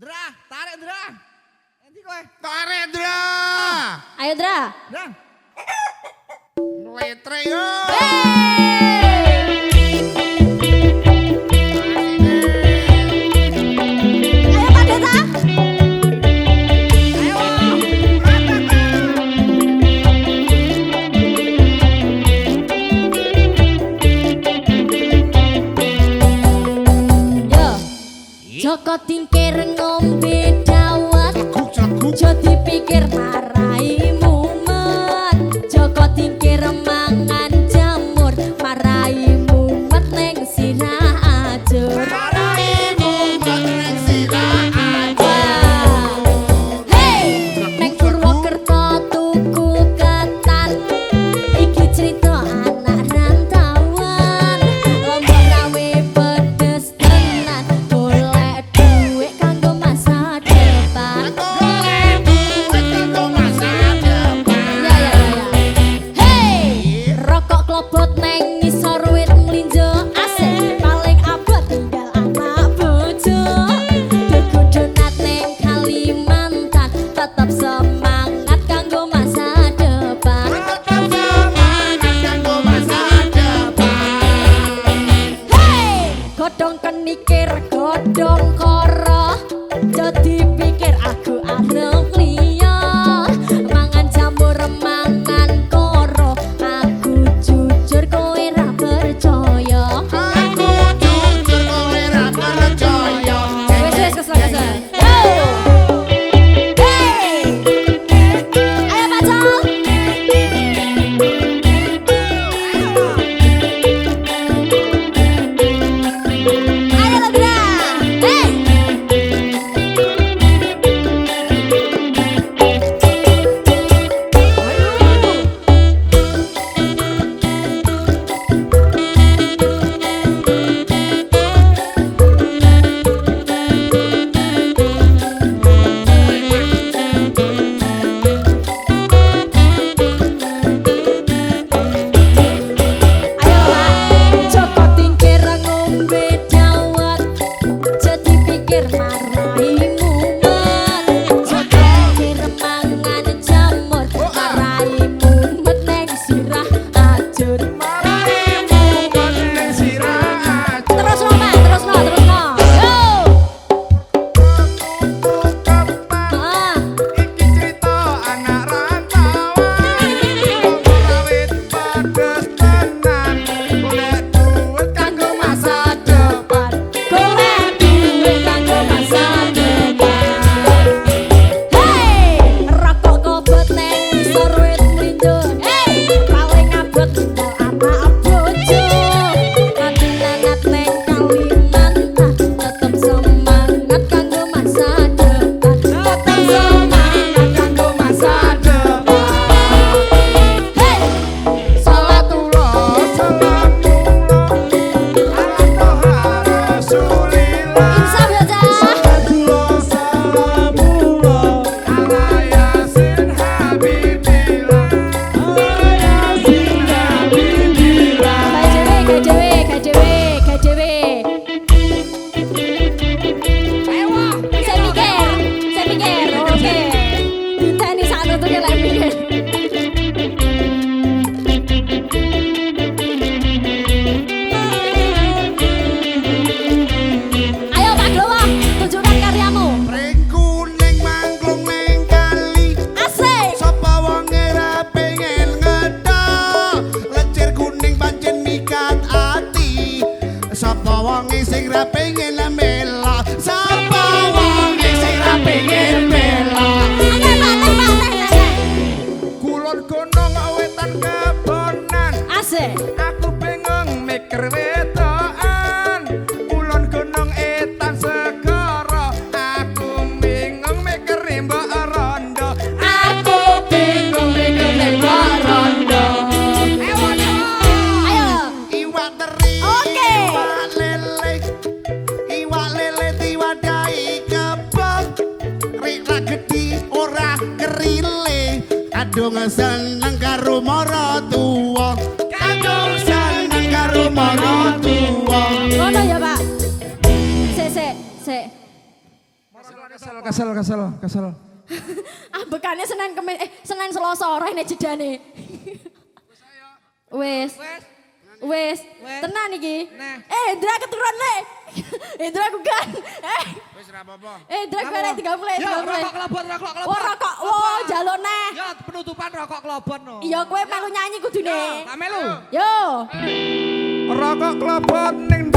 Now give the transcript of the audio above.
Dra, tarik Dra. Nanti kowe. Eh. Tarik Dra. Ayo Dra. Dra. Letre yo. Hey! mikir godong koro jadi pikir aku aneh liya. Mangan jamu remang man koro aku jujur kowe ra percaya. Aku jujur kowe ra percaya. Wes wes kesel. seneng karo mara tuwa kanggo seneng karo mara tuwa ngono ya Pak? Sik sik sik. Kesel kesel kesel kesel ambekane ah, Senin kemen eh Senin Selasa ora nek wes, wes, tenang tenan ki. Nah. eh Indra keturunan le Indra aku kan. Eh. Wis ra apa-apa. Eh Apa? kare 30 Ya, 30. rokok kelabon, rokok. Oh rokok. Wo jaluk neh. Ya, penutupan rokok kelabon no. Iya kowe melu nyanyi kudune. Tak melu. Yo. Rokok kelabon ning